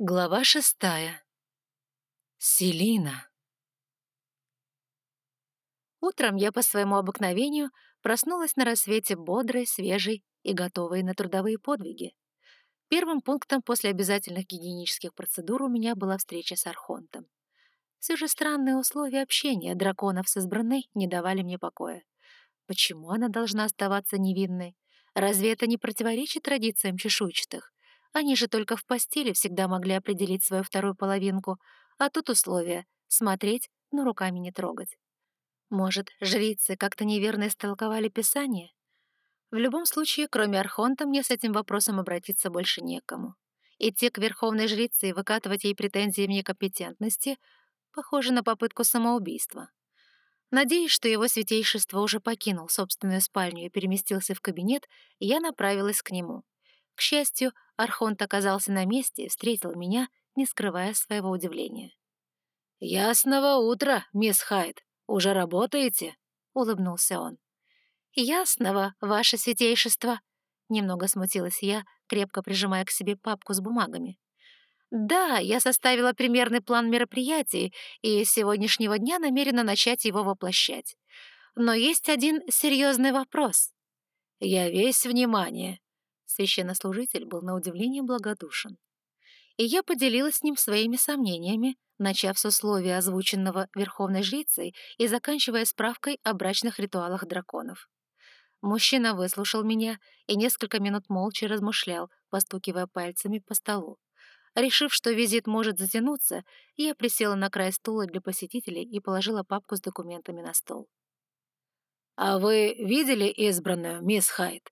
Глава шестая. Селина. Утром я по своему обыкновению проснулась на рассвете бодрой, свежей и готовой на трудовые подвиги. Первым пунктом после обязательных гигиенических процедур у меня была встреча с Архонтом. Все же странные условия общения драконов с избранной не давали мне покоя. Почему она должна оставаться невинной? Разве это не противоречит традициям чешуйчатых? Они же только в постели всегда могли определить свою вторую половинку, а тут условия — смотреть, но руками не трогать. Может, жрицы как-то неверно истолковали Писание? В любом случае, кроме Архонта, мне с этим вопросом обратиться больше некому. Идти к верховной жрице и выкатывать ей претензии в некомпетентности похоже на попытку самоубийства. Надеясь, что его святейшество уже покинул собственную спальню и переместился в кабинет, я направилась к нему. К счастью, Архонт оказался на месте и встретил меня, не скрывая своего удивления. «Ясного утра, мисс Хайд. Уже работаете?» — улыбнулся он. «Ясного, ваше святейшество!» — немного смутилась я, крепко прижимая к себе папку с бумагами. «Да, я составила примерный план мероприятий и с сегодняшнего дня намерена начать его воплощать. Но есть один серьезный вопрос. Я весь внимание», Священнослужитель был на удивление благодушен. И я поделилась с ним своими сомнениями, начав с условия, озвученного Верховной Жрицей и заканчивая справкой о брачных ритуалах драконов. Мужчина выслушал меня и несколько минут молча размышлял, постукивая пальцами по столу. Решив, что визит может затянуться, я присела на край стула для посетителей и положила папку с документами на стол. «А вы видели избранную, мисс Хайт?»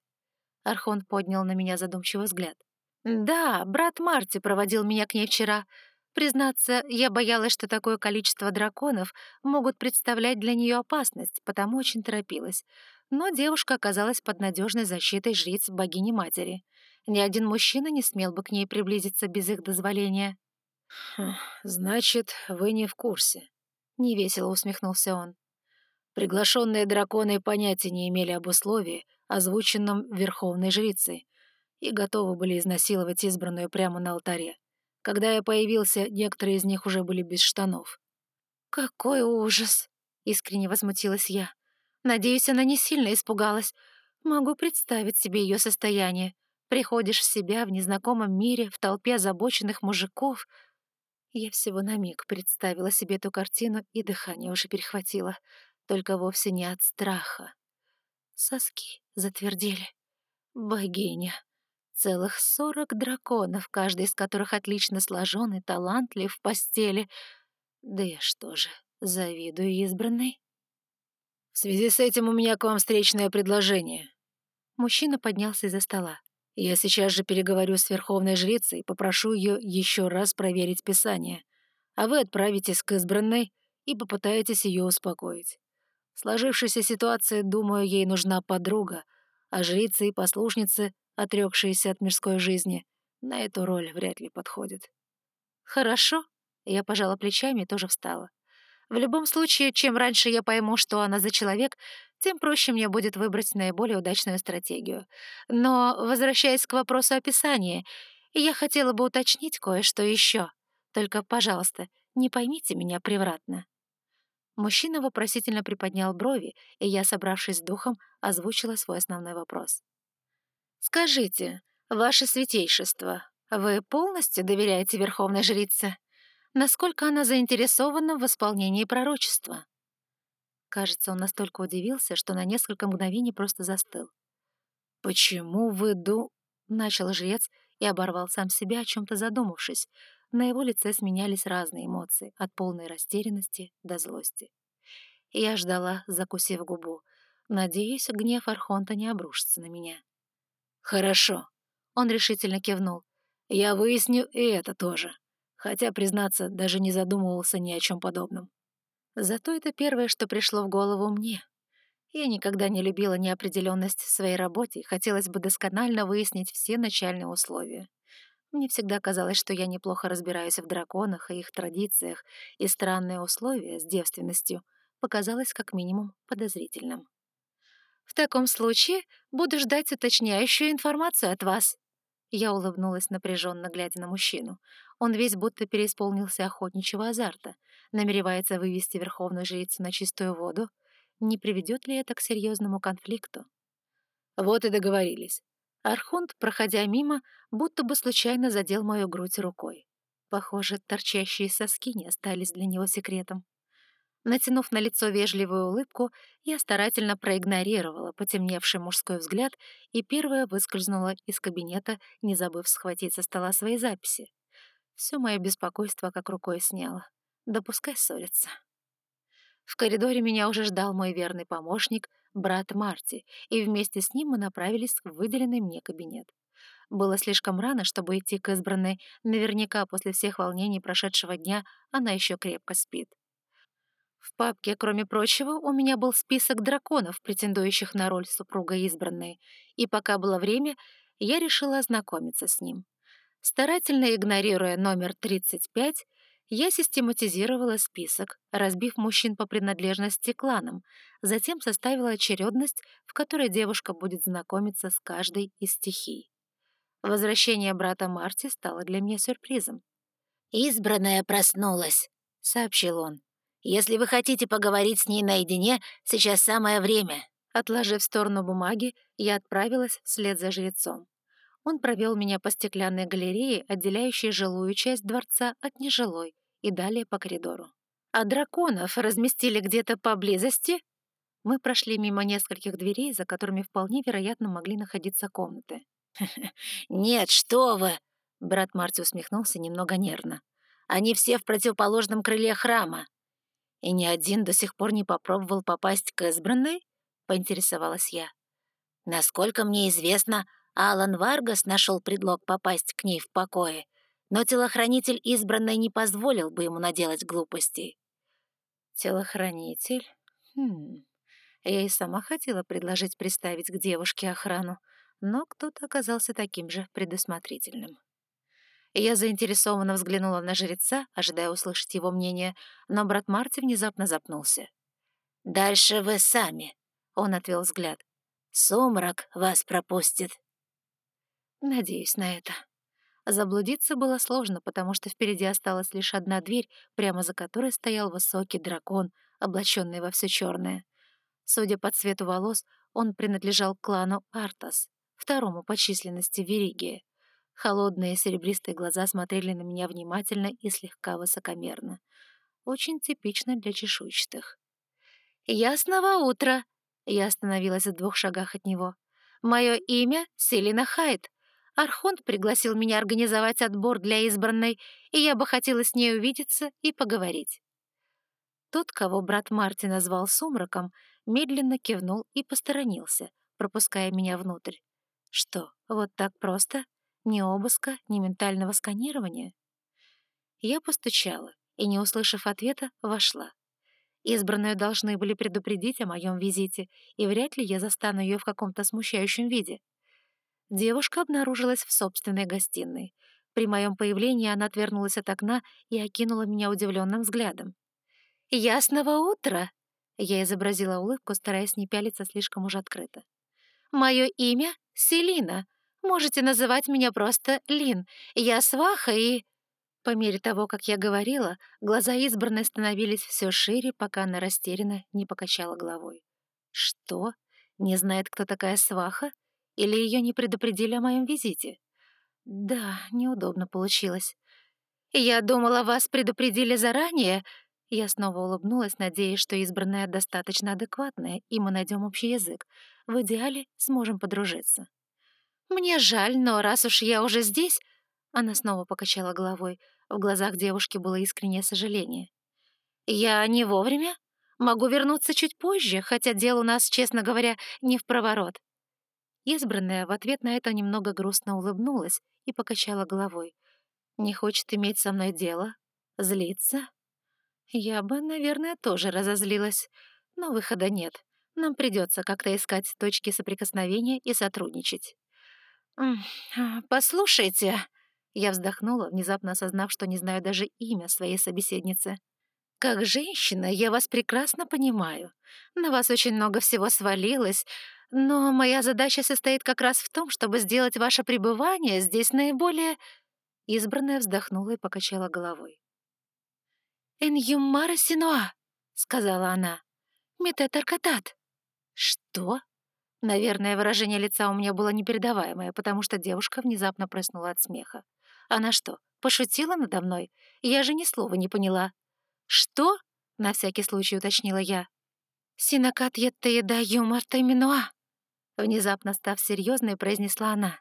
Архон поднял на меня задумчивый взгляд. «Да, брат Марти проводил меня к ней вчера. Признаться, я боялась, что такое количество драконов могут представлять для нее опасность, потому очень торопилась. Но девушка оказалась под надежной защитой жриц богини-матери. Ни один мужчина не смел бы к ней приблизиться без их дозволения». «Хм, «Значит, вы не в курсе», — невесело усмехнулся он. Приглашенные драконы понятия не имели об условии, озвученном Верховной Жрицей, и готовы были изнасиловать избранную прямо на алтаре. Когда я появился, некоторые из них уже были без штанов. «Какой ужас!» — искренне возмутилась я. «Надеюсь, она не сильно испугалась. Могу представить себе ее состояние. Приходишь в себя в незнакомом мире, в толпе озабоченных мужиков. Я всего на миг представила себе эту картину, и дыхание уже перехватило только вовсе не от страха. Соски затвердели. Богиня. Целых сорок драконов, каждый из которых отлично сложен и талантлив в постели. Да я что же, завидую избранной? В связи с этим у меня к вам встречное предложение. Мужчина поднялся из-за стола. Я сейчас же переговорю с Верховной Жрицей и попрошу ее еще раз проверить Писание, а вы отправитесь к избранной и попытаетесь ее успокоить. В сложившейся ситуации, думаю, ей нужна подруга, а жрицы и послушницы, отрекшиеся от мирской жизни, на эту роль вряд ли подходят. «Хорошо», — я пожала плечами и тоже встала. «В любом случае, чем раньше я пойму, что она за человек, тем проще мне будет выбрать наиболее удачную стратегию. Но, возвращаясь к вопросу описания, я хотела бы уточнить кое-что еще. Только, пожалуйста, не поймите меня превратно». Мужчина вопросительно приподнял брови, и я, собравшись с духом, озвучила свой основной вопрос. «Скажите, ваше святейшество, вы полностью доверяете Верховной Жрице? Насколько она заинтересована в исполнении пророчества?» Кажется, он настолько удивился, что на несколько мгновений просто застыл. «Почему вы ду...» — начал жрец и оборвал сам себя, о чем-то задумавшись, на его лице сменялись разные эмоции, от полной растерянности до злости. Я ждала, закусив губу. Надеюсь, гнев Архонта не обрушится на меня. «Хорошо», — он решительно кивнул. «Я выясню и это тоже. Хотя, признаться, даже не задумывался ни о чем подобном. Зато это первое, что пришло в голову мне. Я никогда не любила неопределенность в своей работе и хотелось бы досконально выяснить все начальные условия. Мне всегда казалось, что я неплохо разбираюсь в драконах и их традициях, и странное условие с девственностью показалось как минимум подозрительным. «В таком случае буду ждать уточняющую информацию от вас». Я улыбнулась, напряженно глядя на мужчину. Он весь будто переисполнился охотничьего азарта, намеревается вывести верховную жрицу на чистую воду. Не приведет ли это к серьезному конфликту? Вот и договорились. Архонт, проходя мимо, будто бы случайно задел мою грудь рукой. Похоже, торчащие соски не остались для него секретом. Натянув на лицо вежливую улыбку, я старательно проигнорировала потемневший мужской взгляд и первая выскользнула из кабинета, не забыв схватить со стола свои записи. Все мое беспокойство как рукой сняло. Да пускай ссорятся. В коридоре меня уже ждал мой верный помощник, брат Марти, и вместе с ним мы направились в выделенный мне кабинет. Было слишком рано, чтобы идти к избранной. Наверняка после всех волнений прошедшего дня она еще крепко спит. В папке, кроме прочего, у меня был список драконов, претендующих на роль супруга избранной, и пока было время, я решила ознакомиться с ним. Старательно игнорируя номер 35, я систематизировала список, разбив мужчин по принадлежности кланам, затем составила очередность, в которой девушка будет знакомиться с каждой из стихий. Возвращение брата Марти стало для меня сюрпризом. «Избранная проснулась», — сообщил он. Если вы хотите поговорить с ней наедине, сейчас самое время». Отложив в сторону бумаги, я отправилась вслед за жрецом. Он провел меня по стеклянной галерее, отделяющей жилую часть дворца от нежилой, и далее по коридору. «А драконов разместили где-то поблизости?» Мы прошли мимо нескольких дверей, за которыми вполне вероятно могли находиться комнаты. «Нет, что вы!» — брат Марти усмехнулся немного нервно. «Они все в противоположном крыле храма. «И ни один до сих пор не попробовал попасть к избранной?» — поинтересовалась я. «Насколько мне известно, Алан Варгас нашел предлог попасть к ней в покое, но телохранитель избранной не позволил бы ему наделать глупостей». «Телохранитель? Хм... Я и сама хотела предложить приставить к девушке охрану, но кто-то оказался таким же предусмотрительным». Я заинтересованно взглянула на жреца, ожидая услышать его мнение, но брат Марти внезапно запнулся. «Дальше вы сами», — он отвел взгляд. «Сумрак вас пропустит». Надеюсь на это. Заблудиться было сложно, потому что впереди осталась лишь одна дверь, прямо за которой стоял высокий дракон, облаченный во все черное. Судя по цвету волос, он принадлежал клану Артас, второму по численности Веригия. Холодные серебристые глаза смотрели на меня внимательно и слегка высокомерно. Очень типично для чешуйчатых. «Ясного утра!» Я остановилась в двух шагах от него. «Мое имя — Селина Хайт. Архонт пригласил меня организовать отбор для избранной, и я бы хотела с ней увидеться и поговорить». Тот, кого брат Марти назвал сумраком, медленно кивнул и посторонился, пропуская меня внутрь. «Что, вот так просто?» Ни обыска, ни ментального сканирования. Я постучала и, не услышав ответа, вошла. Избранные должны были предупредить о моем визите, и вряд ли я застану ее в каком-то смущающем виде. Девушка обнаружилась в собственной гостиной. При моем появлении она отвернулась от окна и окинула меня удивленным взглядом. «Ясного утра!» Я изобразила улыбку, стараясь не пялиться слишком уж открыто. «Мое имя — Селина. Можете называть меня просто Лин. Я сваха и...» По мере того, как я говорила, глаза избранной становились все шире, пока она растерянно не покачала головой. «Что? Не знает, кто такая сваха? Или ее не предупредили о моем визите?» «Да, неудобно получилось. Я думала, вас предупредили заранее». Я снова улыбнулась, надеясь, что избранная достаточно адекватная, и мы найдем общий язык. В идеале сможем подружиться. «Мне жаль, но раз уж я уже здесь...» Она снова покачала головой. В глазах девушки было искреннее сожаление. «Я не вовремя? Могу вернуться чуть позже, хотя дело у нас, честно говоря, не в проворот». Избранная в ответ на это немного грустно улыбнулась и покачала головой. «Не хочет иметь со мной дело? Злиться?» Я бы, наверное, тоже разозлилась, но выхода нет. Нам придется как-то искать точки соприкосновения и сотрудничать. А, «Послушайте...» Я вздохнула, внезапно осознав, что не знаю даже имя своей собеседницы. «Как женщина я вас прекрасно понимаю. На вас очень много всего свалилось, но моя задача состоит как раз в том, чтобы сделать ваше пребывание здесь наиболее...» Избранная вздохнула и покачала головой. «Эньюмара синуа», — сказала она. «Мететаркатат». «Что?» Наверное, выражение лица у меня было непередаваемое, потому что девушка внезапно прыснула от смеха. Она что, пошутила надо мной? Я же ни слова не поняла. «Что?» — на всякий случай уточнила я. «Синакат еда юмор тайминуа», — внезапно став серьезной, произнесла она.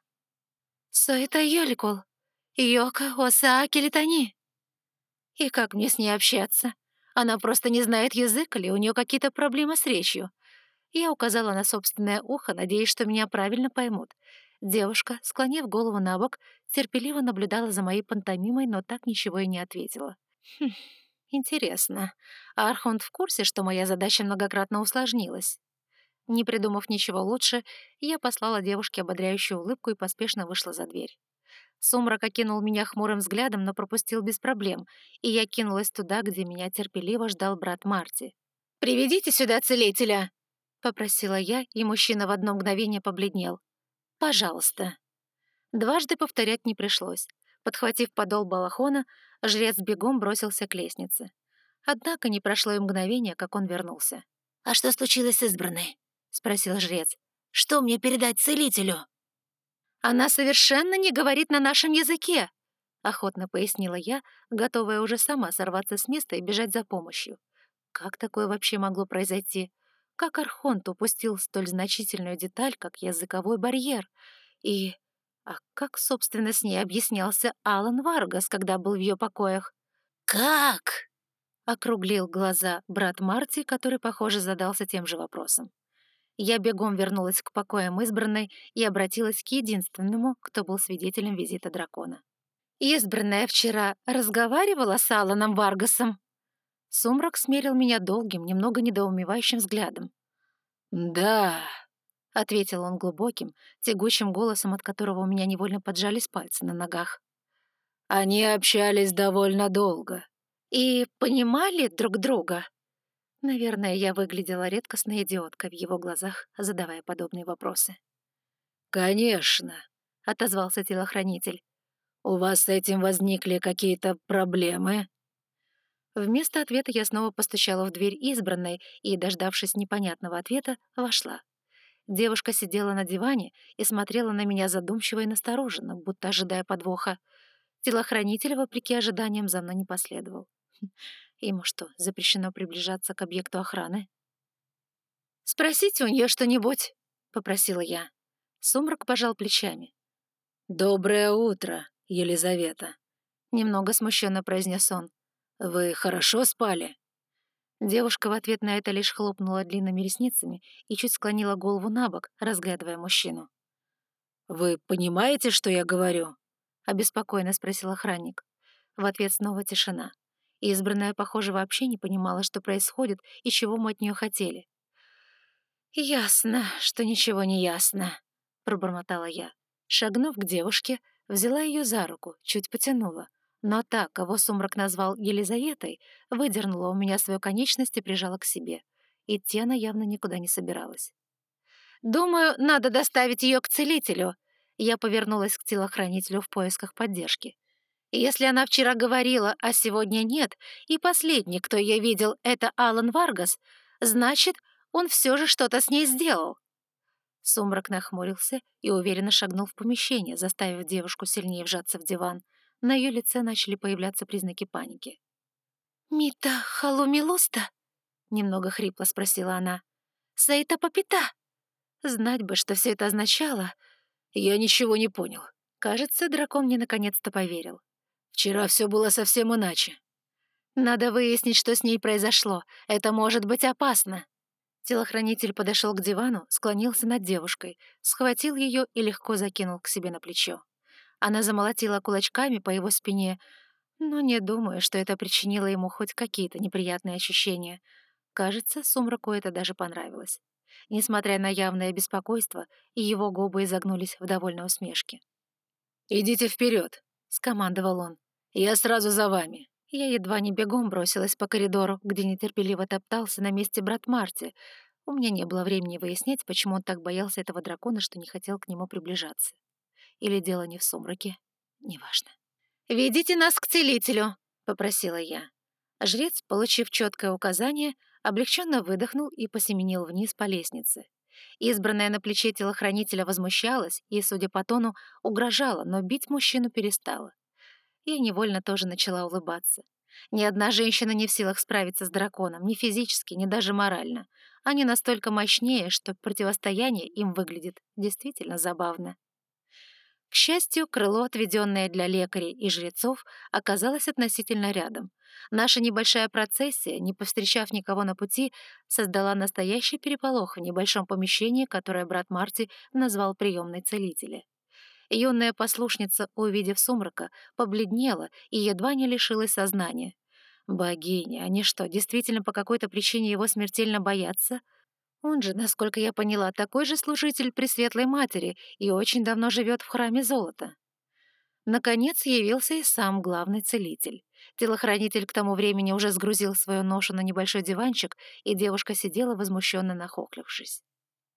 «Соэта йоликул, йока осааки литани». И как мне с ней общаться? Она просто не знает язык или у нее какие-то проблемы с речью? Я указала на собственное ухо, надеясь, что меня правильно поймут. Девушка, склонив голову на бок, терпеливо наблюдала за моей пантомимой, но так ничего и не ответила. Хм, интересно, а Архонт в курсе, что моя задача многократно усложнилась? Не придумав ничего лучше, я послала девушке ободряющую улыбку и поспешно вышла за дверь. Сумрак окинул меня хмурым взглядом, но пропустил без проблем, и я кинулась туда, где меня терпеливо ждал брат Марти. «Приведите сюда целителя!» попросила я, и мужчина в одно мгновение побледнел. «Пожалуйста». Дважды повторять не пришлось. Подхватив подол балахона, жрец бегом бросился к лестнице. Однако не прошло и мгновение, как он вернулся. «А что случилось с избранной?» — спросил жрец. «Что мне передать целителю?» «Она совершенно не говорит на нашем языке», — охотно пояснила я, готовая уже сама сорваться с места и бежать за помощью. Как такое вообще могло произойти? Как Архонт упустил столь значительную деталь, как языковой барьер? И... А как, собственно, с ней объяснялся Алан Варгас, когда был в ее покоях? «Как?» — округлил глаза брат Марти, который, похоже, задался тем же вопросом. Я бегом вернулась к покоям избранной и обратилась к единственному, кто был свидетелем визита дракона. «Избранная вчера разговаривала с Аланом Варгасом?» Сумрак смерил меня долгим, немного недоумевающим взглядом. «Да», — ответил он глубоким, тягучим голосом, от которого у меня невольно поджались пальцы на ногах. «Они общались довольно долго». «И понимали друг друга?» Наверное, я выглядела редкостной идиоткой в его глазах, задавая подобные вопросы. «Конечно», — отозвался телохранитель. «У вас с этим возникли какие-то проблемы?» Вместо ответа я снова постучала в дверь избранной и, дождавшись непонятного ответа, вошла. Девушка сидела на диване и смотрела на меня задумчиво и настороженно, будто ожидая подвоха. Телохранитель, вопреки ожиданиям, за мной не последовал. Ему что, запрещено приближаться к объекту охраны? «Спросите у нее что-нибудь», — попросила я. Сумрак пожал плечами. «Доброе утро, Елизавета», — немного смущенно произнес он. «Вы хорошо спали?» Девушка в ответ на это лишь хлопнула длинными ресницами и чуть склонила голову на бок, разглядывая мужчину. «Вы понимаете, что я говорю?» — обеспокоенно спросил охранник. В ответ снова тишина. Избранная, похоже, вообще не понимала, что происходит и чего мы от нее хотели. «Ясно, что ничего не ясно», — пробормотала я. Шагнув к девушке, взяла ее за руку, чуть потянула. Но та, кого сумрак назвал Елизаветой, выдернула у меня свою конечность и прижала к себе. Идти она явно никуда не собиралась. «Думаю, надо доставить ее к целителю». Я повернулась к телохранителю в поисках поддержки. Если она вчера говорила, а сегодня нет, и последний, кто ее видел, это Алан Варгас, значит, он все же что-то с ней сделал. Сумрак нахмурился и уверенно шагнул в помещение, заставив девушку сильнее вжаться в диван — на ее лице начали появляться признаки паники. «Мита халумилуста?» — немного хрипло спросила она. «Саита попита?» Знать бы, что все это означало, я ничего не понял. Кажется, дракон мне наконец-то поверил. Вчера все было совсем иначе. Надо выяснить, что с ней произошло. Это может быть опасно. Телохранитель подошел к дивану, склонился над девушкой, схватил ее и легко закинул к себе на плечо. Она замолотила кулачками по его спине, но не думаю, что это причинило ему хоть какие-то неприятные ощущения. Кажется, Сумраку это даже понравилось. Несмотря на явное беспокойство, и его губы изогнулись в довольной усмешке. «Идите вперед, скомандовал он. «Я сразу за вами». Я едва не бегом бросилась по коридору, где нетерпеливо топтался на месте брат Марти. У меня не было времени выяснять, почему он так боялся этого дракона, что не хотел к нему приближаться. Или дело не в сумраке. Неважно. «Ведите нас к целителю», — попросила я. Жрец, получив четкое указание, облегченно выдохнул и посеменил вниз по лестнице. Избранная на плече телохранителя возмущалась и, судя по тону, угрожала, но бить мужчину перестала. Я невольно тоже начала улыбаться. Ни одна женщина не в силах справиться с драконом, ни физически, ни даже морально. Они настолько мощнее, что противостояние им выглядит действительно забавно. К счастью, крыло, отведенное для лекарей и жрецов, оказалось относительно рядом. Наша небольшая процессия, не повстречав никого на пути, создала настоящий переполох в небольшом помещении, которое брат Марти назвал приемной целителя. Юная послушница, увидев сумрака, побледнела и едва не лишилась сознания. Богиня, они что, действительно по какой-то причине его смертельно боятся? Он же, насколько я поняла, такой же служитель Пресветлой Матери и очень давно живет в храме золота. Наконец явился и сам главный целитель. Телохранитель к тому времени уже сгрузил свою ношу на небольшой диванчик, и девушка сидела, возмущенно нахохлившись.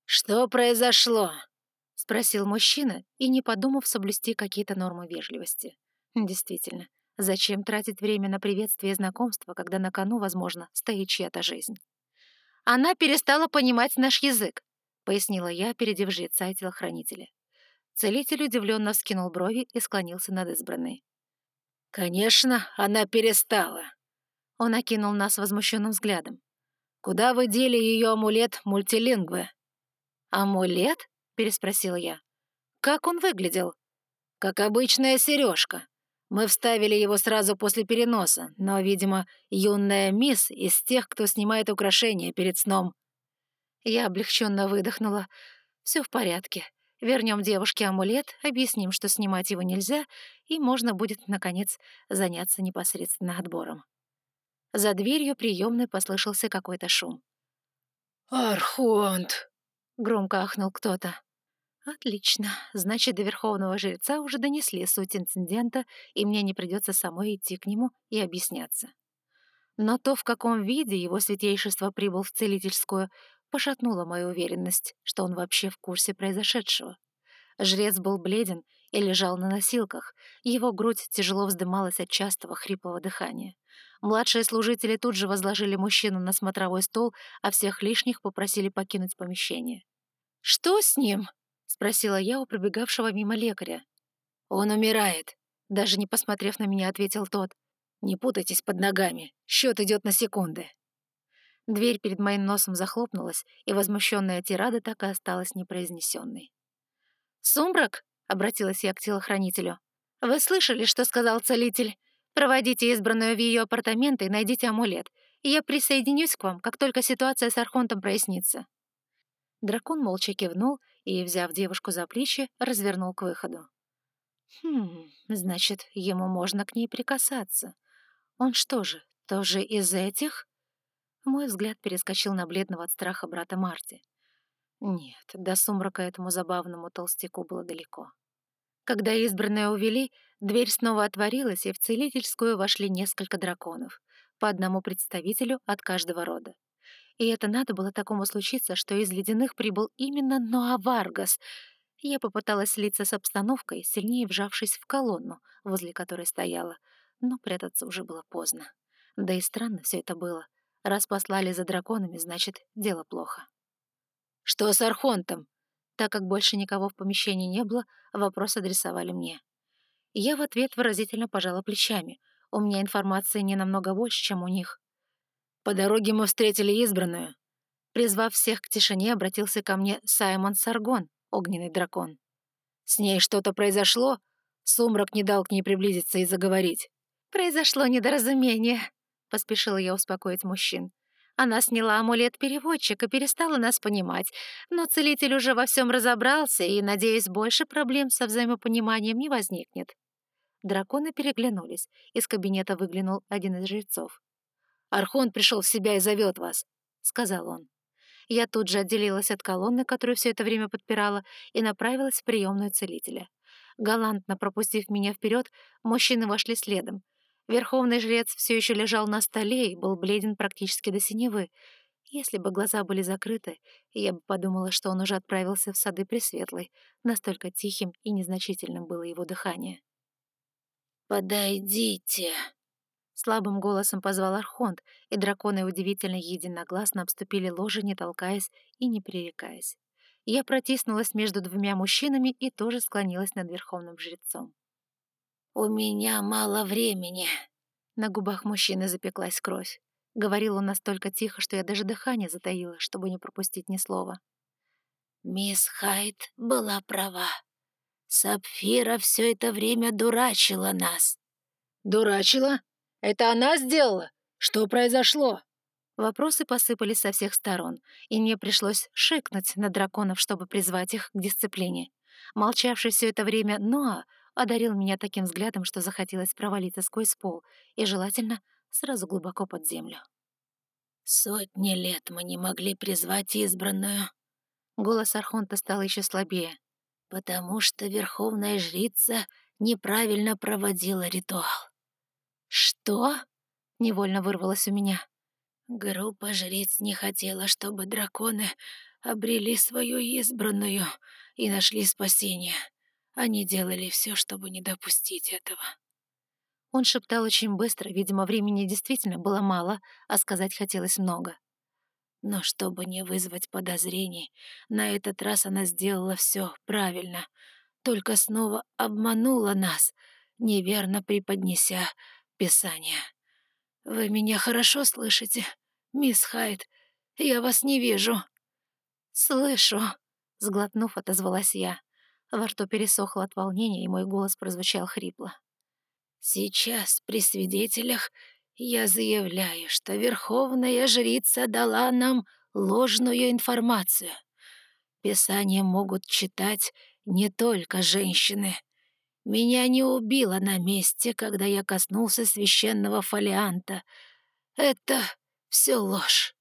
«Что произошло?» — спросил мужчина, и не подумав соблюсти какие-то нормы вежливости. Действительно, зачем тратить время на приветствие и знакомство, когда на кону, возможно, стоит чья-то жизнь? Она перестала понимать наш язык», — пояснила я, опередив жреца и телохранителя. Целитель удивленно вскинул брови и склонился над избранной. «Конечно, она перестала». Он окинул нас возмущенным взглядом. «Куда вы дели ее амулет мультилингвы?» «Амулет?» — переспросила я. «Как он выглядел?» «Как обычная сережка. Мы вставили его сразу после переноса, но, видимо, юная мисс из тех, кто снимает украшения перед сном. Я облегченно выдохнула. Все в порядке. Вернем девушке амулет, объясним, что снимать его нельзя, и можно будет, наконец, заняться непосредственно отбором. За дверью приемной послышался какой-то шум. «Архонт!» — громко ахнул кто-то. Отлично. Значит, до верховного жреца уже донесли суть инцидента, и мне не придется самой идти к нему и объясняться. Но то, в каком виде его святейшество прибыл в целительскую, пошатнуло мою уверенность, что он вообще в курсе произошедшего. Жрец был бледен и лежал на носилках, его грудь тяжело вздымалась от частого хриплого дыхания. Младшие служители тут же возложили мужчину на смотровой стол, а всех лишних попросили покинуть помещение. «Что с ним?» — спросила я у пробегавшего мимо лекаря. «Он умирает», — даже не посмотрев на меня, ответил тот. «Не путайтесь под ногами, счет идет на секунды». Дверь перед моим носом захлопнулась, и возмущенная тирада так и осталась непроизнесенной. «Сумрак?» — обратилась я к телохранителю. «Вы слышали, что сказал целитель? Проводите избранную в ее апартаменты и найдите амулет. Я присоединюсь к вам, как только ситуация с Архонтом прояснится». Дракон молча кивнул и, взяв девушку за плечи, развернул к выходу. «Хм, значит, ему можно к ней прикасаться. Он что же, тоже из этих?» Мой взгляд перескочил на бледного от страха брата Марти. Нет, до сумрака этому забавному толстяку было далеко. Когда избранные увели, дверь снова отворилась, и в целительскую вошли несколько драконов, по одному представителю от каждого рода. И это надо было такому случиться, что из ледяных прибыл именно Ноаваргас. Я попыталась слиться с обстановкой, сильнее вжавшись в колонну, возле которой стояла, но прятаться уже было поздно. Да и странно все это было. Раз послали за драконами, значит, дело плохо. «Что с Архонтом?» Так как больше никого в помещении не было, вопрос адресовали мне. Я в ответ выразительно пожала плечами. У меня информации не намного больше, чем у них. По дороге мы встретили избранную. Призвав всех к тишине, обратился ко мне Саймон Саргон, огненный дракон. С ней что-то произошло? Сумрак не дал к ней приблизиться и заговорить. «Произошло недоразумение», — поспешила я успокоить мужчин. Она сняла амулет-переводчик и перестала нас понимать, но целитель уже во всем разобрался, и, надеюсь, больше проблем со взаимопониманием не возникнет. Драконы переглянулись. Из кабинета выглянул один из жрецов. Архон пришел в себя и зовет вас», — сказал он. Я тут же отделилась от колонны, которую все это время подпирала, и направилась в приемную целителя. Галантно пропустив меня вперед, мужчины вошли следом. Верховный жрец все еще лежал на столе и был бледен практически до синевы. Если бы глаза были закрыты, я бы подумала, что он уже отправился в сады Пресветлой, настолько тихим и незначительным было его дыхание. «Подойдите!» Слабым голосом позвал Архонт, и драконы удивительно единогласно обступили ложе, не толкаясь и не пререкаясь. Я протиснулась между двумя мужчинами и тоже склонилась над верховным жрецом. «У меня мало времени». На губах мужчины запеклась кровь. Говорил он настолько тихо, что я даже дыхание затаила, чтобы не пропустить ни слова. «Мисс Хайт была права. Сапфира все это время дурачила нас». «Дурачила?» Это она сделала? Что произошло?» Вопросы посыпались со всех сторон, и мне пришлось шикнуть на драконов, чтобы призвать их к дисциплине. Молчавший все это время Ноа одарил меня таким взглядом, что захотелось провалиться сквозь пол, и желательно сразу глубоко под землю. «Сотни лет мы не могли призвать избранную». Голос Архонта стал еще слабее. «Потому что Верховная Жрица неправильно проводила ритуал. «Что?» — невольно вырвалось у меня. Группа жриц не хотела, чтобы драконы обрели свою избранную и нашли спасение. Они делали все, чтобы не допустить этого. Он шептал очень быстро, видимо, времени действительно было мало, а сказать хотелось много. Но чтобы не вызвать подозрений, на этот раз она сделала все правильно, только снова обманула нас, неверно преподнеся Писание. Вы меня хорошо слышите, мисс Хайт? Я вас не вижу. Слышу, сглотнув, отозвалась я. Во рту пересохло от волнения, и мой голос прозвучал хрипло. Сейчас при свидетелях я заявляю, что Верховная Жрица дала нам ложную информацию. Писание могут читать не только женщины. Меня не убило на месте, когда я коснулся священного фолианта. Это все ложь.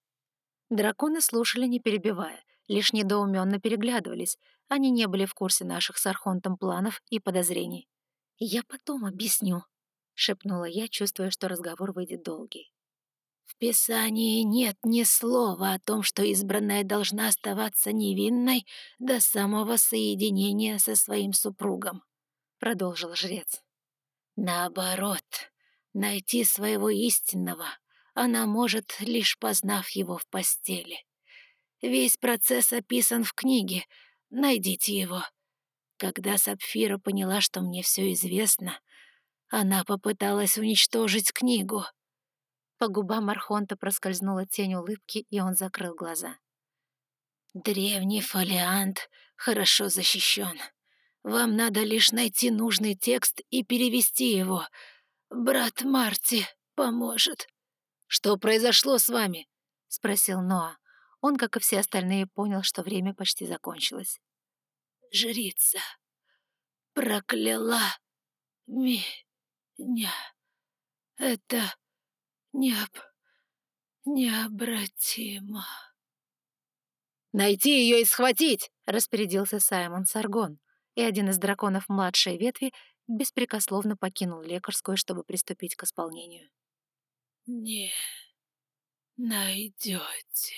Драконы слушали, не перебивая, лишь недоуменно переглядывались. Они не были в курсе наших с Архонтом планов и подозрений. «Я потом объясню», — шепнула я, чувствуя, что разговор выйдет долгий. «В Писании нет ни слова о том, что избранная должна оставаться невинной до самого соединения со своим супругом. — продолжил жрец. «Наоборот, найти своего истинного она может, лишь познав его в постели. Весь процесс описан в книге, найдите его. Когда Сапфира поняла, что мне все известно, она попыталась уничтожить книгу». По губам Архонта проскользнула тень улыбки, и он закрыл глаза. «Древний фолиант хорошо защищен. Вам надо лишь найти нужный текст и перевести его. Брат Марти поможет». «Что произошло с вами?» — спросил Ноа. Он, как и все остальные, понял, что время почти закончилось. «Жрица прокляла меня. Это необ... необратимо». «Найти ее и схватить!» — распорядился Саймон Саргон и один из драконов младшей ветви беспрекословно покинул лекарскую, чтобы приступить к исполнению. «Не найдете.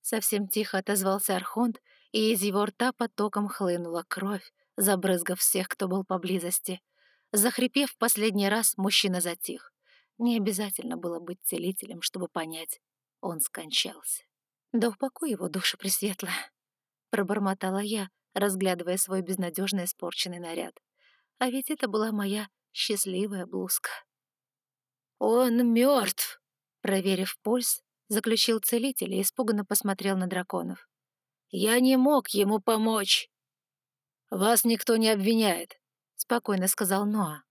Совсем тихо отозвался Архонт, и из его рта потоком хлынула кровь, забрызгав всех, кто был поблизости. Захрипев в последний раз, мужчина затих. Не обязательно было быть целителем, чтобы понять. Он скончался. «Да упокой его душу пресветлая!» Пробормотала я, разглядывая свой безнадежно испорченный наряд. А ведь это была моя счастливая блузка. «Он мертв, проверив пульс, заключил целитель и испуганно посмотрел на драконов. «Я не мог ему помочь». «Вас никто не обвиняет», — спокойно сказал Ноа.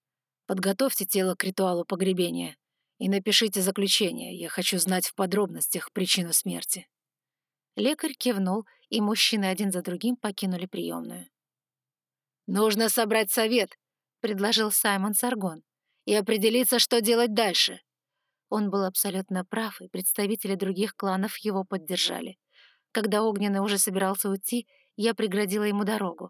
«Подготовьте тело к ритуалу погребения и напишите заключение. Я хочу знать в подробностях причину смерти». Лекарь кивнул, и мужчины один за другим покинули приемную. «Нужно собрать совет», — предложил Саймон Саргон, «и определиться, что делать дальше». Он был абсолютно прав, и представители других кланов его поддержали. Когда Огненный уже собирался уйти, я преградила ему дорогу.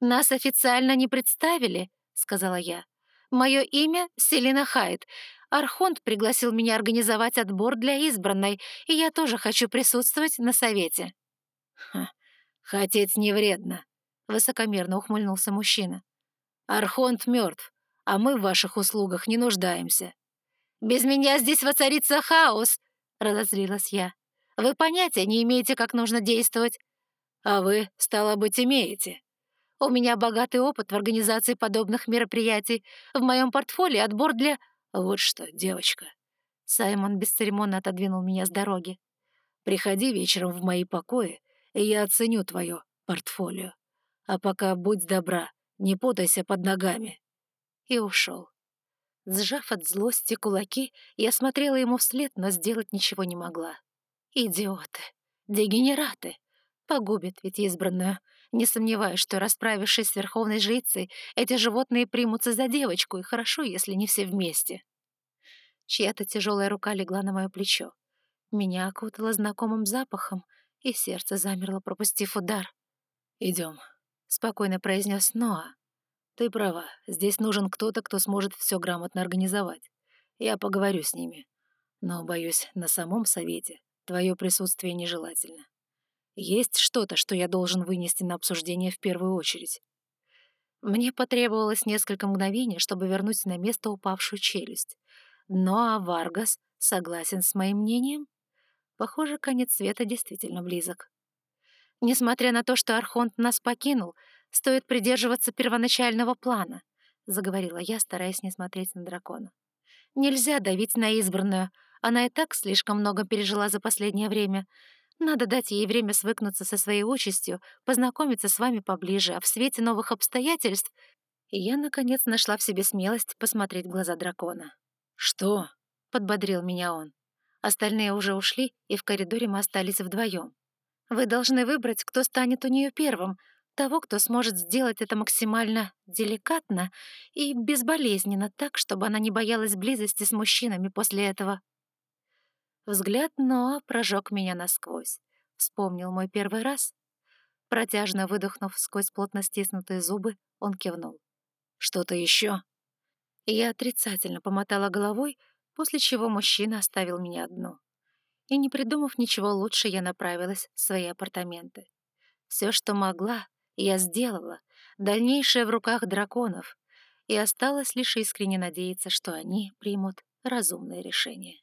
«Нас официально не представили», — сказала я. «Мое имя — Селина Хайт, Архонт пригласил меня организовать отбор для избранной, и я тоже хочу присутствовать на совете». «Хотеть не вредно», — высокомерно ухмыльнулся мужчина. «Архонт мертв, а мы в ваших услугах не нуждаемся». «Без меня здесь воцарится хаос», — разозлилась я. «Вы понятия не имеете, как нужно действовать». «А вы, стало быть, имеете». «У меня богатый опыт в организации подобных мероприятий. В моем портфолио отбор для...» «Вот что, девочка». Саймон бесцеремонно отодвинул меня с дороги. «Приходи вечером в мои покои, и я оценю твое портфолио. А пока будь добра, не путайся под ногами». И ушел. Сжав от злости кулаки, я смотрела ему вслед, но сделать ничего не могла. Идиоты, дегенераты. Погубят ведь избранную. Не сомневаюсь, что, расправившись с верховной жрицей, эти животные примутся за девочку, и хорошо, если не все вместе. Чья-то тяжелая рука легла на мое плечо. Меня окутало знакомым запахом, и сердце замерло, пропустив удар. Идем, спокойно произнес Ноа. «Ты права, здесь нужен кто-то, кто сможет все грамотно организовать. Я поговорю с ними. Но, боюсь, на самом совете твое присутствие нежелательно. Есть что-то, что я должен вынести на обсуждение в первую очередь. Мне потребовалось несколько мгновений, чтобы вернуть на место упавшую челюсть. Но а Варгас согласен с моим мнением? Похоже, конец света действительно близок. Несмотря на то, что Архонт нас покинул, стоит придерживаться первоначального плана, — заговорила я, стараясь не смотреть на дракона. Нельзя давить на избранную. Она и так слишком много пережила за последнее время. Надо дать ей время свыкнуться со своей участью, познакомиться с вами поближе, а в свете новых обстоятельств... И я, наконец, нашла в себе смелость посмотреть в глаза дракона. «Что?» — подбодрил меня он. Остальные уже ушли, и в коридоре мы остались вдвоем. «Вы должны выбрать, кто станет у нее первым, того, кто сможет сделать это максимально деликатно и безболезненно так, чтобы она не боялась близости с мужчинами после этого». Взгляд Ноа прожег меня насквозь. Вспомнил мой первый раз. Протяжно выдохнув сквозь плотно стиснутые зубы, он кивнул. «Что-то еще?» Я отрицательно помотала головой, после чего мужчина оставил меня одну. И не придумав ничего лучше, я направилась в свои апартаменты. Все, что могла, я сделала. Дальнейшее в руках драконов. И осталось лишь искренне надеяться, что они примут разумное решение.